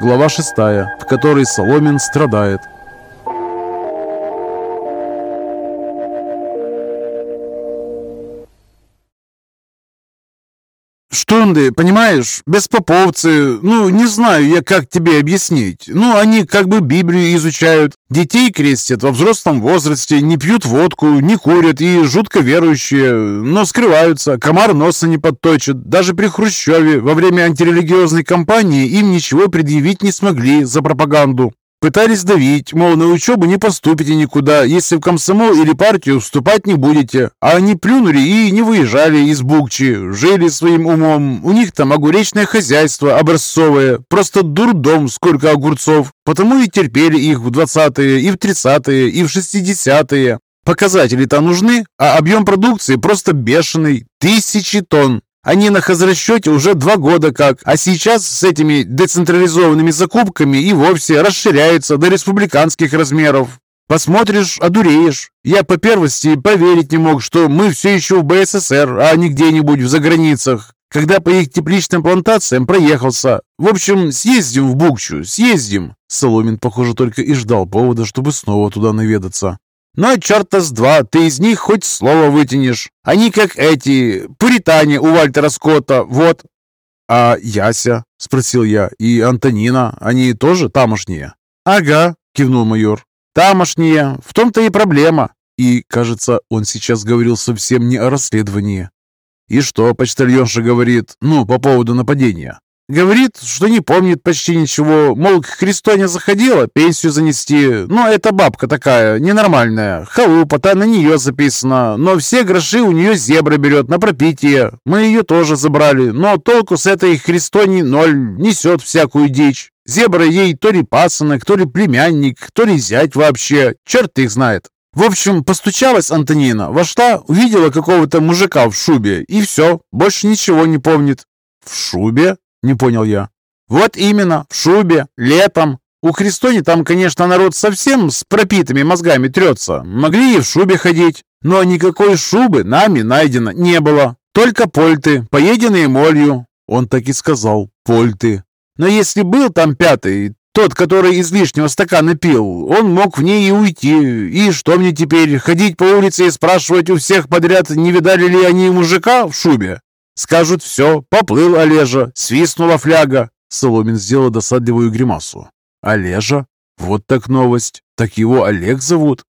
глава 6, в которой Соломин страдает. Штунды, понимаешь, беспоповцы, ну, не знаю я, как тебе объяснить. Ну, они как бы Библию изучают, детей крестят во взрослом возрасте, не пьют водку, не курят и жутко верующие, но скрываются, комар носа не подточит. Даже при Хрущеве во время антирелигиозной кампании им ничего предъявить не смогли за пропаганду. Пытались давить, мол, на учебу не поступите никуда, если в комсомол или партию вступать не будете. А они плюнули и не выезжали из Букчи, жили своим умом. У них там огуречное хозяйство образцовое, просто дурдом сколько огурцов. Потому и терпели их в 20-е, и в 30-е, и в 60-е. Показатели-то нужны, а объем продукции просто бешеный. Тысячи тонн. Они на хозрасчете уже два года как, а сейчас с этими децентрализованными закупками и вовсе расширяются до республиканских размеров. Посмотришь, одуреешь. Я по первости поверить не мог, что мы все еще в БССР, а не где-нибудь в заграницах. Когда по их тепличным плантациям проехался. В общем, съездим в Букчу, съездим. Соломин, похоже, только и ждал повода, чтобы снова туда наведаться. Но черта с два, ты из них хоть слово вытянешь. Они как эти, пуритане у Вальтера Скотта, вот. А Яся, спросил я, и Антонина, они тоже тамошние? Ага, кивнул майор. Тамошние, в том-то и проблема. И, кажется, он сейчас говорил совсем не о расследовании. И что почтальонша говорит, ну, по поводу нападения? Говорит, что не помнит почти ничего. Мол, к Христоне заходила пенсию занести. Но это бабка такая, ненормальная. Халупа-то на нее записана. Но все гроши у нее зебра берет на пропитие. Мы ее тоже забрали. Но толку с этой Христони ноль. Несет всякую дичь. Зебра ей то ли пасынок, то ли племянник, то ли зять вообще. Черт их знает. В общем, постучалась Антонина, вошла, увидела какого-то мужика в шубе, и все, больше ничего не помнит. «В шубе?» Не понял я. Вот именно, в шубе, летом. У Христони там, конечно, народ совсем с пропитыми мозгами трется. Могли и в шубе ходить. Но никакой шубы нами найдено не было. Только польты, поеденные молью. Он так и сказал, польты. Но если был там пятый, тот, который из лишнего стакана пил, он мог в ней и уйти. И что мне теперь, ходить по улице и спрашивать у всех подряд, не видали ли они мужика в шубе? Скажут все, поплыл Олежа, свистнула фляга. Соломин сделал досадливую гримасу. Олежа? Вот так новость. Так его Олег зовут?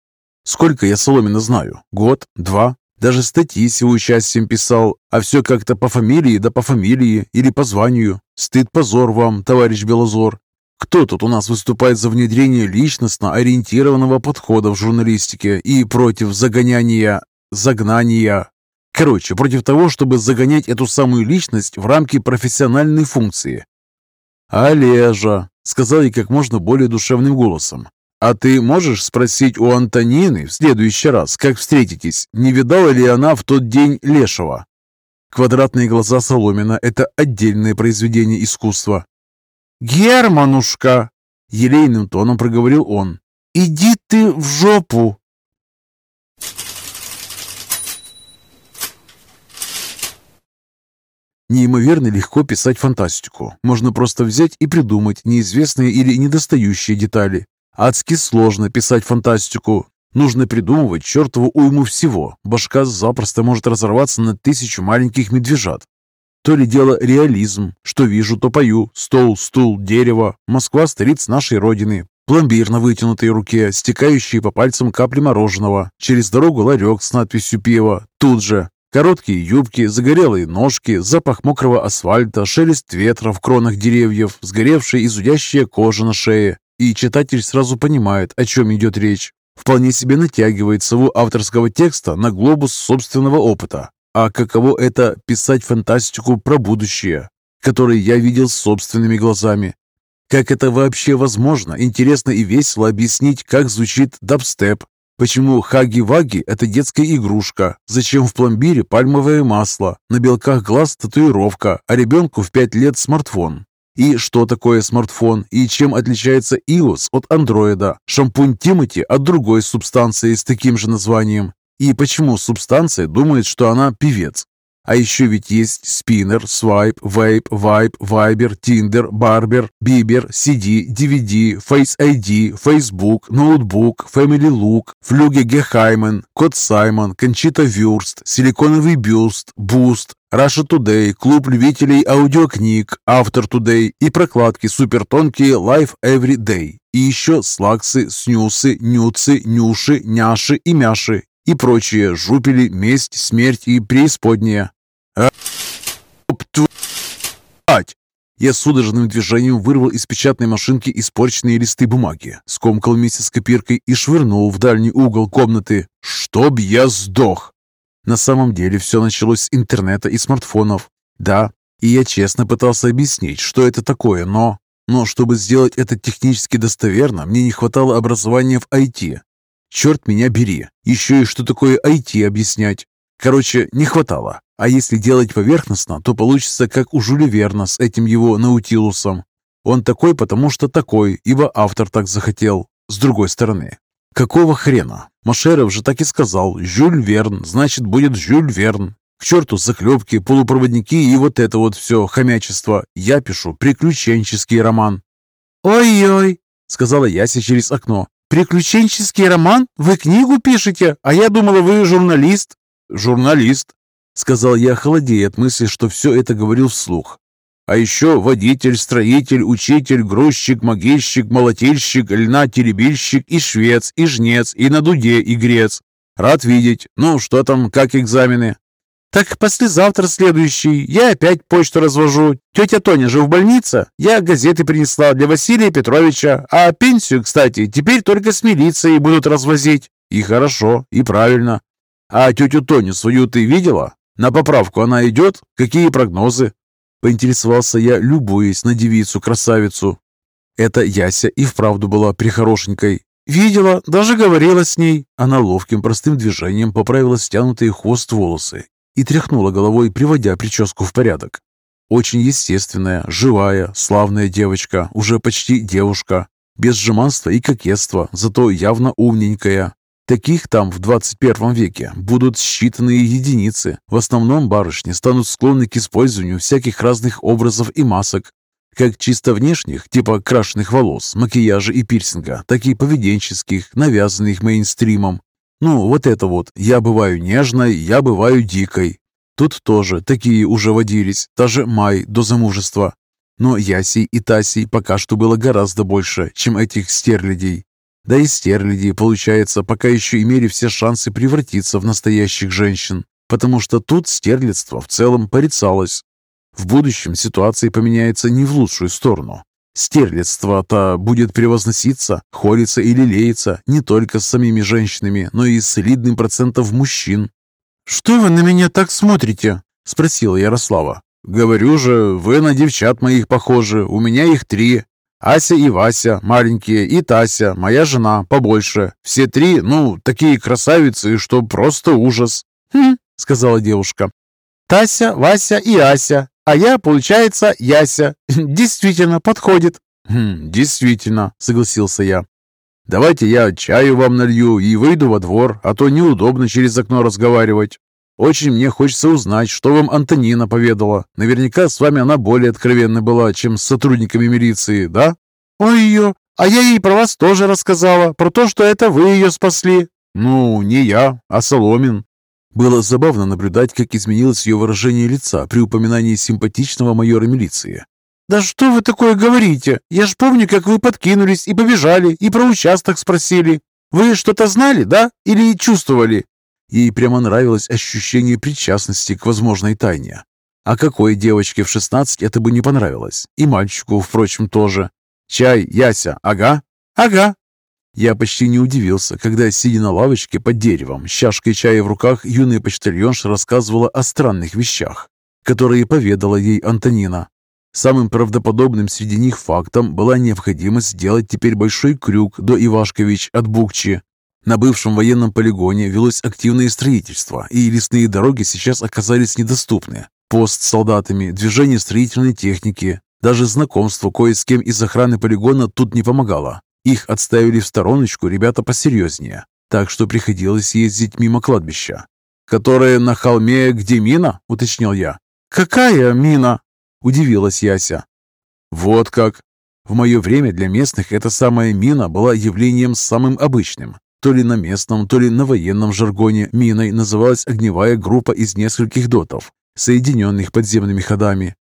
Сколько я Соломина знаю? Год? Два? Даже статьи с его участием писал, а все как-то по фамилии да по фамилии или по званию. Стыд-позор вам, товарищ Белозор. Кто тут у нас выступает за внедрение личностно ориентированного подхода в журналистике и против загоняния, загнания, Короче, против того, чтобы загонять эту самую личность в рамки профессиональной функции. «Олежа», — сказал я как можно более душевным голосом, «а ты можешь спросить у Антонины в следующий раз, как встретитесь, не видала ли она в тот день Лешего?» Квадратные глаза Соломина — это отдельное произведение искусства. «Германушка!» — елейным тоном проговорил он. «Иди ты в жопу!» Неимоверно легко писать фантастику. Можно просто взять и придумать неизвестные или недостающие детали. Адски сложно писать фантастику. Нужно придумывать чертову уйму всего. Башка запросто может разорваться на тысячу маленьких медвежат. То ли дело реализм. Что вижу, то пою. Стол, стул, дерево. Москва – столица нашей родины. Пломбир на вытянутой руке, стекающие по пальцам капли мороженого. Через дорогу ларек с надписью «Пиво». Тут же. Короткие юбки, загорелые ножки, запах мокрого асфальта, шелест ветра в кронах деревьев, сгоревшая и зудящая кожа на шее. И читатель сразу понимает, о чем идет речь. Вполне себе натягивает сову авторского текста на глобус собственного опыта. А каково это писать фантастику про будущее, которое я видел собственными глазами? Как это вообще возможно? Интересно и весело объяснить, как звучит дабстеп, Почему хаги-ваги – это детская игрушка? Зачем в пломбире пальмовое масло? На белках глаз татуировка, а ребенку в 5 лет смартфон? И что такое смартфон? И чем отличается iOS от андроида? Шампунь Тимати от другой субстанции с таким же названием? И почему субстанция думает, что она певец? А еще ведь есть спиннер, свайп, вейп, вайп, вайбер, тиндер, барбер, бибер, CD, DVD, Face ID, Facebook, ноутбук, Family Look, Флюге Гехаймен, Кот Саймон, Кончита Вюрст, Силиконовый бюст, Буст, Russia Today, клуб любителей аудиокниг, Автор Today и прокладки супертонкие Life Every Day. И еще слаксы, снюсы, нюцы, нюши, няши и мяши и прочие жупели, месть, смерть и преисподняя. Я судорожным движением вырвал из печатной машинки испорченные листы бумаги, скомкал вместе с копиркой и швырнул в дальний угол комнаты. «Чтоб я сдох!» На самом деле все началось с интернета и смартфонов. Да, и я честно пытался объяснить, что это такое, но... Но чтобы сделать это технически достоверно, мне не хватало образования в IT. Черт меня бери, еще и что такое IT объяснять. Короче, не хватало. А если делать поверхностно, то получится как у Жюля Верна с этим его Наутилусом. Он такой, потому что такой, ибо автор так захотел. С другой стороны, Какого хрена? Машеров же так и сказал. Жюль Верн, значит, будет Жюль Верн. К черту заклепки, полупроводники и вот это вот все хомячество. Я пишу приключенческий роман. «Ой-ой», — сказала Яся через окно. «Приключенческий роман? Вы книгу пишете? А я думала, вы журналист». «Журналист», — сказал я, холодея от мысли, что все это говорил вслух. А еще водитель, строитель, учитель, грузчик, могильщик, молотильщик, льна-теребильщик и швец, и жнец, и на дуде и грец. Рад видеть. Ну, что там, как экзамены? Так послезавтра следующий. Я опять почту развожу. Тетя Тоня же в больнице. Я газеты принесла для Василия Петровича. А пенсию, кстати, теперь только с милицией будут развозить. И хорошо, и правильно. А тетю Тоню свою ты видела? На поправку она идет? Какие прогнозы? Поинтересовался я, любуясь на девицу-красавицу. Эта Яся и вправду была прихорошенькой. «Видела, даже говорила с ней». Она ловким простым движением поправила стянутый хвост волосы и тряхнула головой, приводя прическу в порядок. Очень естественная, живая, славная девочка, уже почти девушка, без жеманства и кокетства, зато явно умненькая, Таких там в 21 веке будут считанные единицы. В основном барышни станут склонны к использованию всяких разных образов и масок, как чисто внешних, типа крашеных волос, макияжа и пирсинга, так и поведенческих, навязанных мейнстримом. Ну, вот это вот «я бываю нежной, я бываю дикой». Тут тоже такие уже водились, даже Май до замужества. Но Ясей и Тасей пока что было гораздо больше, чем этих стерлядей. Да и стерляди, получается, пока еще имели все шансы превратиться в настоящих женщин, потому что тут стерлядство в целом порицалось. В будущем ситуация поменяется не в лучшую сторону. Стерлядство-то будет превозноситься, холиться и лелеяться не только с самими женщинами, но и с солидным процентом мужчин. «Что вы на меня так смотрите?» – спросила Ярослава. «Говорю же, вы на девчат моих похожи, у меня их три, Ася и Вася, маленькие, и Тася, моя жена, побольше. Все три, ну, такие красавицы, что просто ужас. «Хм», — сказала девушка. «Тася, Вася и Ася, а я, получается, Яся. Действительно, подходит». «Хм, действительно», — согласился я. «Давайте я чаю вам налью и выйду во двор, а то неудобно через окно разговаривать». Очень мне хочется узнать, что вам Антонина поведала. Наверняка с вами она более откровенна была, чем с сотрудниками милиции, да? Ой, ее, а я ей про вас тоже рассказала, про то, что это вы ее спасли. Ну, не я, а Соломин. Было забавно наблюдать, как изменилось ее выражение лица при упоминании симпатичного майора милиции. «Да что вы такое говорите? Я ж помню, как вы подкинулись и побежали, и про участок спросили. Вы что-то знали, да? Или чувствовали? Ей прямо нравилось ощущение причастности к возможной тайне. А какой девочке в 16 это бы не понравилось? И мальчику, впрочем, тоже. «Чай, Яся, ага?» «Ага». Я почти не удивился, когда, сидя на лавочке под деревом, с чашкой чая в руках, юная почтальонша рассказывала о странных вещах, которые поведала ей Антонина. Самым правдоподобным среди них фактом была необходимость сделать теперь большой крюк до Ивашкович от Букчи, на бывшем военном полигоне велось активное строительство, и лесные дороги сейчас оказались недоступны. Пост с солдатами, движение строительной техники, даже знакомство кое с кем из охраны полигона тут не помогало. Их отставили в стороночку ребята посерьезнее, так что приходилось ездить мимо кладбища. «Которая на холме, где мина?» – уточнил я. «Какая мина?» – удивилась Яся. «Вот как. В мое время для местных эта самая мина была явлением самым обычным. То ли на местном, то ли на военном жаргоне миной называлась огневая группа из нескольких дотов, соединенных подземными ходами.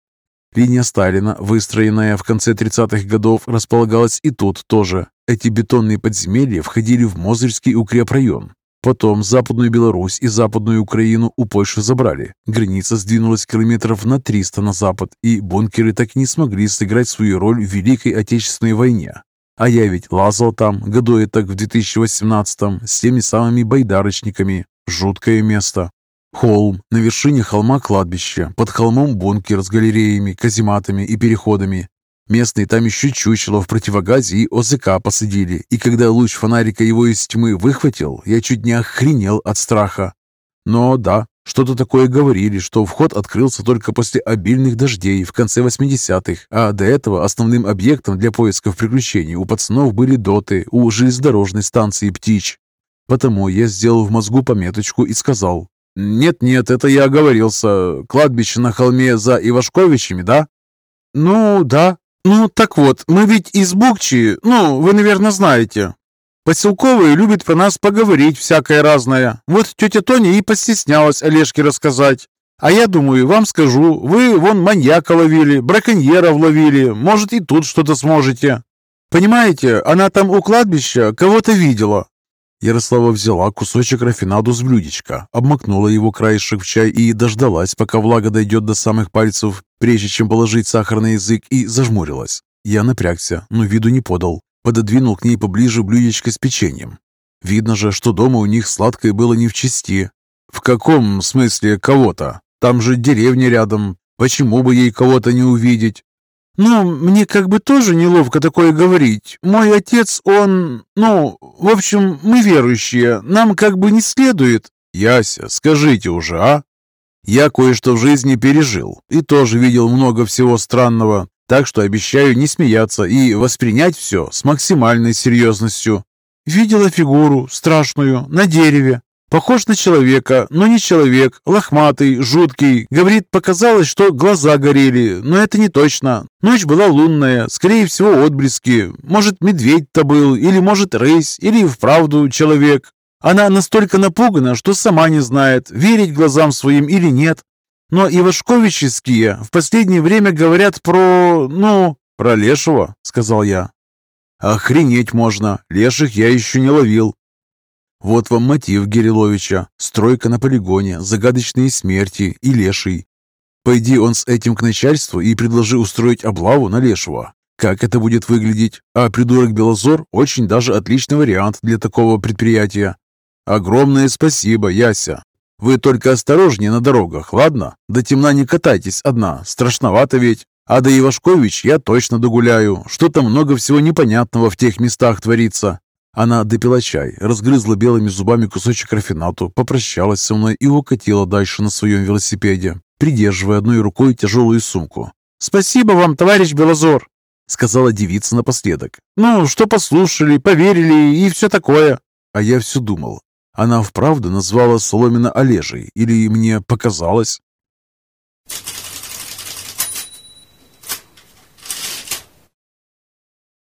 Линия Сталина, выстроенная в конце 30-х годов, располагалась и тут тоже. Эти бетонные подземелья входили в Мозырский укрепрайон. Потом Западную Беларусь и Западную Украину у Польши забрали. Граница сдвинулась километров на 300 на запад, и бункеры так и не смогли сыграть свою роль в Великой Отечественной войне. А я ведь лазал там, году так в 2018-м, с теми самыми байдарочниками. Жуткое место. Холм, на вершине холма кладбище, под холмом бункер с галереями, казематами и переходами. Местные там еще чучело в противогазе и ОЗК посадили, и когда луч фонарика его из тьмы выхватил, я чуть не охренел от страха. Но да, что-то такое говорили, что вход открылся только после обильных дождей в конце 80-х, а до этого основным объектом для поисков приключений у пацанов были доты у железнодорожной станции «Птич». Потому я сделал в мозгу пометочку и сказал, «Нет-нет, это я оговорился. Кладбище на холме за Ивашковичами, да?» «Ну, да», «Ну, так вот, мы ведь из Букчи, ну, вы, наверное, знаете. Поселковые любят про нас поговорить всякое разное. Вот тетя Тоня и постеснялась Олежке рассказать. А я думаю, вам скажу, вы вон маньяка ловили, браконьеров ловили, может и тут что-то сможете. Понимаете, она там у кладбища кого-то видела. Ярослава взяла кусочек рафинаду с блюдечка, обмакнула его краешек в чай и дождалась, пока влага дойдет до самых пальцев, прежде чем положить сахар на язык, и зажмурилась. Я напрягся, но виду не подал. Пододвинул к ней поближе блюдечко с печеньем. Видно же, что дома у них сладкое было не в чести. В каком смысле кого-то? Там же деревня рядом. Почему бы ей кого-то не увидеть? «Ну, мне как бы тоже неловко такое говорить. Мой отец, он... Ну, в общем, мы верующие. Нам как бы не следует...» «Яся, скажите уже, а? Я кое-что в жизни пережил и тоже видел много всего странного, так что обещаю не смеяться и воспринять все с максимальной серьезностью». «Видела фигуру страшную на дереве. Похож на человека, но не человек, лохматый, жуткий. Говорит, показалось, что глаза горели, но это не точно. Ночь была лунная, скорее всего, отблески. Может, медведь-то был, или, может, рысь, или вправду человек. Она настолько напугана, что сама не знает, верить глазам своим или нет. Но ивашковические в последнее время говорят про... ну... «Про лешего», — сказал я. «Охренеть можно, леших я еще не ловил. Вот вам мотив Гириловича. Стройка на полигоне, загадочные смерти и леший. Пойди он с этим к начальству и предложи устроить облаву на лешего. Как это будет выглядеть? А придурок Белозор очень даже отличный вариант для такого предприятия. Огромное спасибо, Яся. Вы только осторожнее на дорогах, ладно? До темна не катайтесь одна, страшновато ведь. А до Ивашкович я точно догуляю. Что-то много всего непонятного в тех местах творится. Она допила чай, разгрызла белыми зубами кусочек рафинату, попрощалась со мной и укатила дальше на своем велосипеде, придерживая одной рукой тяжелую сумку. «Спасибо вам, товарищ Белозор!» — сказала девица напоследок. «Ну, что послушали, поверили и все такое». А я все думал, она вправду назвала Соломина Олежей или мне показалось?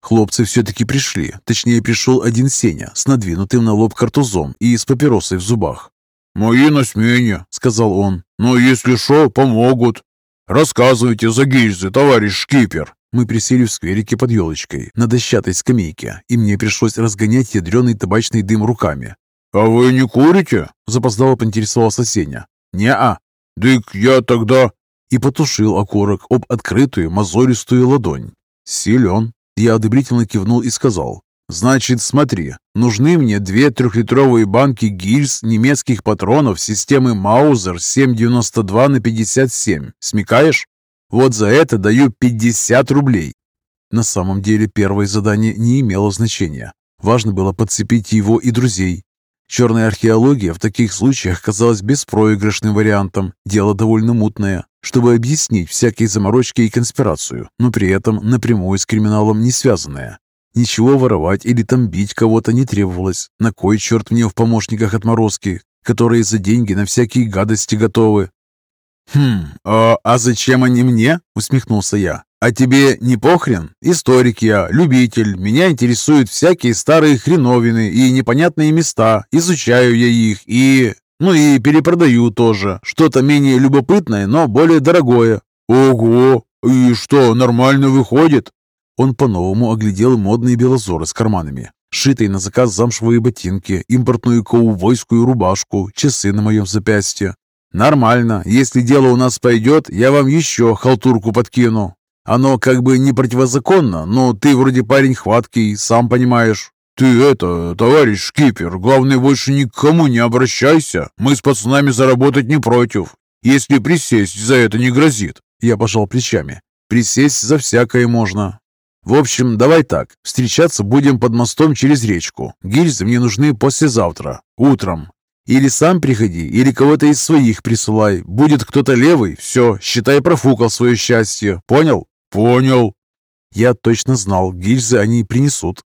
Хлопцы все-таки пришли. Точнее, пришел один Сеня с надвинутым на лоб картузом и с папиросой в зубах. «Мои на смене», — сказал он. «Но если шо, помогут. Рассказывайте за гильзы, товарищ шкипер». Мы присели в скверике под елочкой на дощатой скамейке, и мне пришлось разгонять ядреный табачный дым руками. «А вы не курите?» — запоздало поинтересовался Сеня. «Не-а». «Дык я тогда...» И потушил окурок об открытую мозолистую ладонь. Силен. Я одобрительно кивнул и сказал, «Значит, смотри, нужны мне две трехлитровые банки гильз немецких патронов системы Маузер 7,92 на 57. Смекаешь? Вот за это даю 50 рублей». На самом деле первое задание не имело значения. Важно было подцепить его и друзей. Черная археология в таких случаях казалась беспроигрышным вариантом. Дело довольно мутное чтобы объяснить всякие заморочки и конспирацию, но при этом напрямую с криминалом не связанное. Ничего воровать или там бить кого-то не требовалось. На кой черт мне в помощниках отморозки? которые за деньги на всякие гадости готовы. «Хм, а, а зачем они мне?» – усмехнулся я. «А тебе не похрен? Историк я, любитель. Меня интересуют всякие старые хреновины и непонятные места. Изучаю я их и... Ну и перепродаю тоже. Что-то менее любопытное, но более дорогое». «Ого! И что, нормально выходит?» Он по-новому оглядел модные белозоры с карманами, шитые на заказ замшевые ботинки, импортную коувойскую рубашку, часы на моем запястье. «Нормально. Если дело у нас пойдет, я вам еще халтурку подкину. Оно как бы не противозаконно, но ты вроде парень хваткий, сам понимаешь». «Ты это, товарищ шкипер, главное, больше никому не обращайся. Мы с пацанами заработать не против, если присесть за это не грозит». Я пожал плечами. «Присесть за всякое можно. В общем, давай так. Встречаться будем под мостом через речку. Гильзы мне нужны послезавтра, утром. Или сам приходи, или кого-то из своих присылай. Будет кто-то левый, все, считай, профукал свое счастье. Понял? Понял. Я точно знал, гильзы они принесут.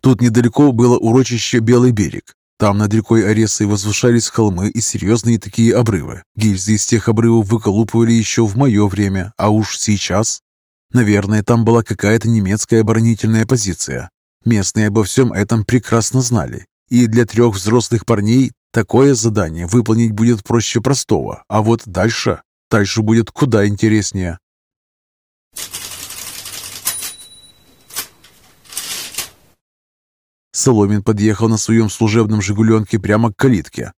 Тут недалеко было урочище Белый берег. Там над рекой Оресой возвышались холмы и серьезные такие обрывы. Гильзы из тех обрывов выколупывали еще в мое время, а уж сейчас... Наверное, там была какая-то немецкая оборонительная позиция. Местные обо всем этом прекрасно знали. И для трех взрослых парней Такое задание выполнить будет проще простого, а вот дальше, дальше будет куда интереснее. Соломин подъехал на своем служебном «Жигуленке» прямо к калитке.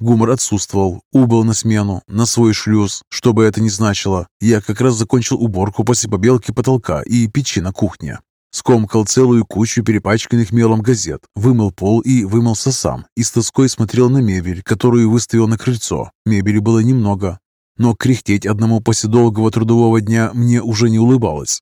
Гумор отсутствовал, убыл на смену, на свой шлюз, что бы это ни значило. Я как раз закончил уборку после побелки потолка и печи на кухне. Скомкал целую кучу перепачканных мелом газет, вымыл пол и вымылся сам, и с тоской смотрел на мебель, которую выставил на крыльцо. Мебели было немного, но кряхтеть одному после долгого трудового дня мне уже не улыбалось.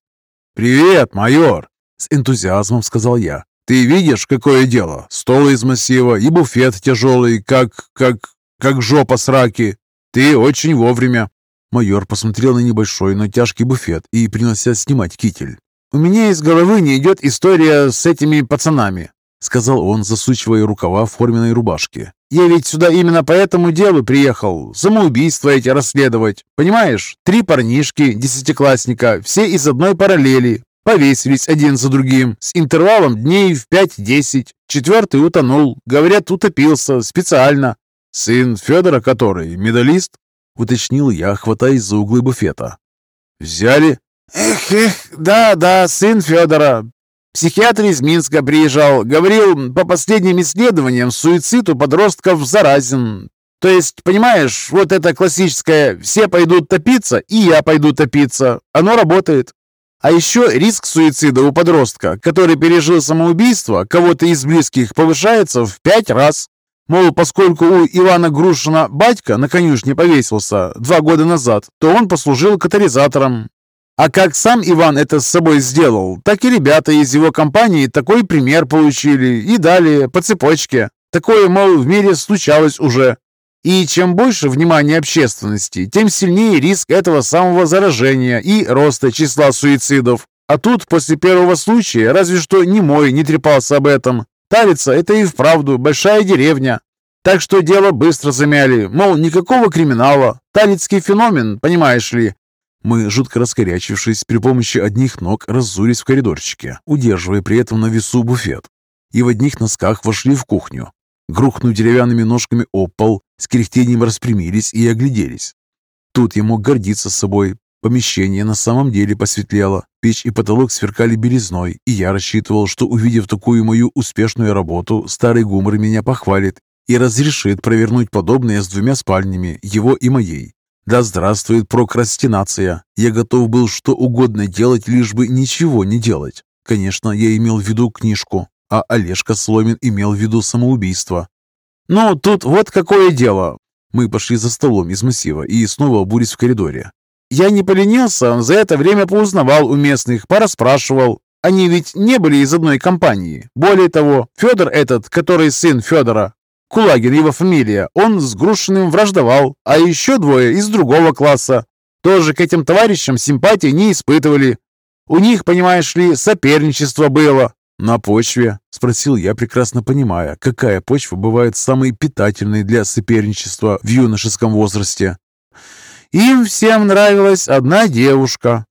«Привет, майор!» — с энтузиазмом сказал я. «Ты видишь, какое дело? Стол из массива и буфет тяжелый, как... как... как жопа с раки. Ты очень вовремя». Майор посмотрел на небольшой, но тяжкий буфет и принялся снимать китель. «У меня из головы не идет история с этими пацанами», — сказал он, засучивая рукава в форменной рубашке. «Я ведь сюда именно по этому делу приехал. Самоубийство эти расследовать. Понимаешь, три парнишки, десятиклассника, все из одной параллели. Повесились один за другим, с интервалом дней в пять-десять. Четвертый утонул. Говорят, утопился специально. Сын Федора который, медалист?» — уточнил я, хватаясь за углы буфета. «Взяли?» «Эх, эх, да-да, сын Федора. Психиатр из Минска приезжал. Говорил, по последним исследованиям, суицид у подростков заразен. То есть, понимаешь, вот это классическое «все пойдут топиться, и я пойду топиться». Оно работает. А еще риск суицида у подростка, который пережил самоубийство, кого-то из близких повышается в пять раз. Мол, поскольку у Ивана Грушина батька на конюшне повесился два года назад, то он послужил катализатором. А как сам Иван это с собой сделал, так и ребята из его компании такой пример получили и далее по цепочке. Такое, мол, в мире случалось уже. И чем больше внимания общественности, тем сильнее риск этого самого заражения и роста числа суицидов. А тут после первого случая разве что не мой не трепался об этом. Талица – это и вправду большая деревня. Так что дело быстро замяли, мол, никакого криминала. Талицкий феномен, понимаешь ли, мы, жутко раскорячившись, при помощи одних ног раззулись в коридорчике, удерживая при этом на весу буфет. И в одних носках вошли в кухню. Грухнув деревянными ножками об пол, с кряхтением распрямились и огляделись. Тут я мог гордиться собой. Помещение на самом деле посветлело. Печь и потолок сверкали белизной, и я рассчитывал, что, увидев такую мою успешную работу, старый гумор меня похвалит и разрешит провернуть подобное с двумя спальнями, его и моей. Да здравствует прокрастинация. Я готов был что угодно делать, лишь бы ничего не делать. Конечно, я имел в виду книжку, а Олежка Сломин имел в виду самоубийство. «Ну, тут вот какое дело!» Мы пошли за столом из массива и снова обулись в коридоре. «Я не поленился, за это время поузнавал у местных, пораспрашивал. Они ведь не были из одной компании. Более того, Федор этот, который сын Федора, Кулагин его фамилия, он с Грушиным враждовал, а еще двое из другого класса. Тоже к этим товарищам симпатии не испытывали. У них, понимаешь ли, соперничество было. «На почве?» – спросил я, прекрасно понимая, какая почва бывает самой питательной для соперничества в юношеском возрасте. «Им всем нравилась одна девушка».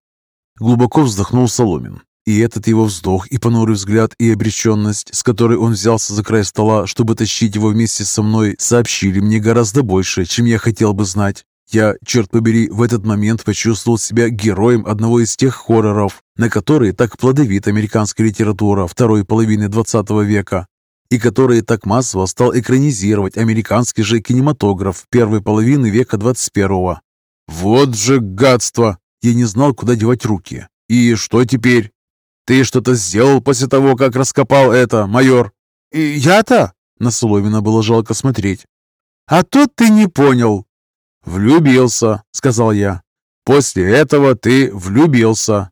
Глубоко вздохнул Соломин. И этот его вздох, и понурый взгляд, и обреченность, с которой он взялся за край стола, чтобы тащить его вместе со мной, сообщили мне гораздо больше, чем я хотел бы знать. Я, черт побери, в этот момент почувствовал себя героем одного из тех хорроров, на которые так плодовита американская литература второй половины XX века, и которые так массово стал экранизировать американский же кинематограф первой половины века 21-го. «Вот же гадство!» Я не знал, куда девать руки. «И что теперь? Ты что-то сделал после того, как раскопал это, майор?» «Я-то?» На Соломина было жалко смотреть. «А тут ты не понял. «Влюбился», — сказал я. «После этого ты влюбился».